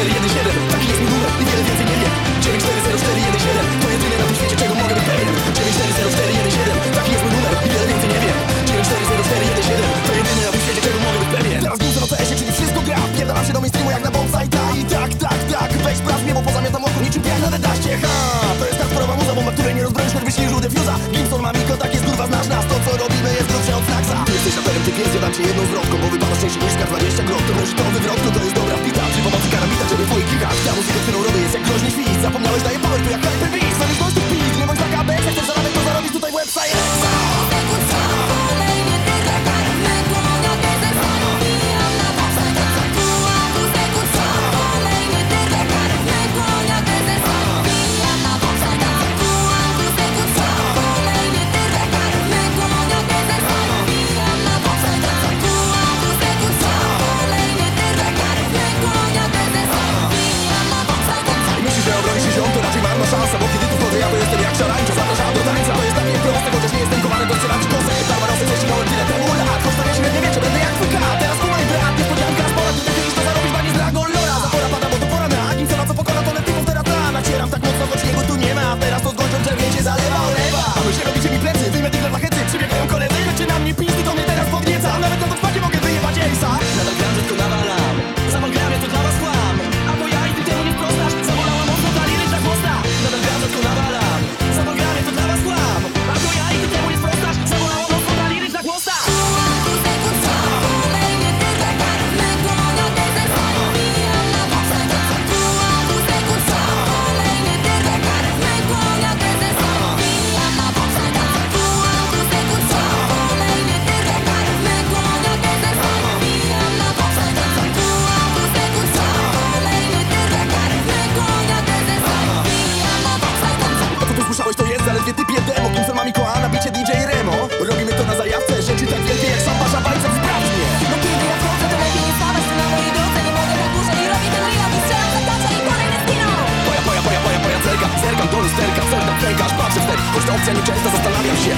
9417 Taki jest mój numer i wiele więcej nie wiem. 940417 To jedyne na tym świecie, czego mogę być pewien. 940417 Taki jest mój numer i wiele więcej nie wiem. 940417 To jedyne na tym świecie, czego mogę być pewien. Teraz górze na PS-ie, czyli wszystko gra. Pierdalam się do mainstreamu jak na bonsai. Ta I tak, tak, tak, weź praw mnie, bo pozamiatam oko niczym piach na dedaście. Ha, to jest hardkorowa muza, bo na której nie rozbroisz choćbyś nie żółty fuza Gimson ma mikro, tak jest kurwa, znasz nas. To co robimy jest grubsze od Snaxa. Ty jesteś raperem, ty pies, ja dam ci jedną z bo wypadasz częściej niż up, I'm always like pedazos serce Rzeczy tak wielkie jak sam Barza Bajcem sprawdź Bo no kiedy ja wchodzę to lepiej nie stawać na mojej drodze Nie mogę tak dłużej robić ten rejon I strzelam zatacza i porę destino Poja, poja, poja, poja, zerkam, zerkam do lusterka Zerkam, pękasz, patrzę wstecz Choć ta opcja nieczęsta zastanawiam się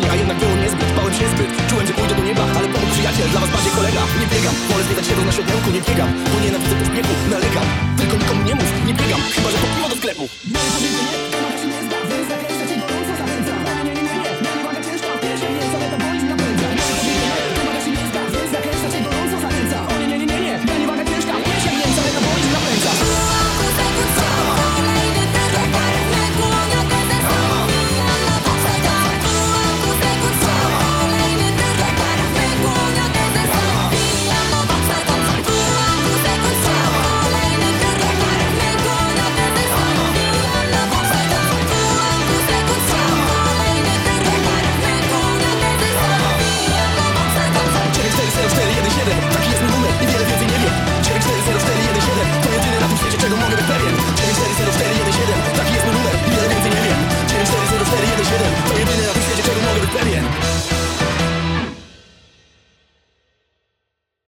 kuchni, a jednak było niezbyt. Bałem się zbyt, czułem, że pójdę do nieba Ale pomógł przyjaciel, dla was bardziej kolega. Nie biegam, wolę zwiedzać światło na środku, nie biegam. Bo nienawidzę pośpiechu, nalegam Tylko nikomu nie mów, nie biegam. Chyba, że po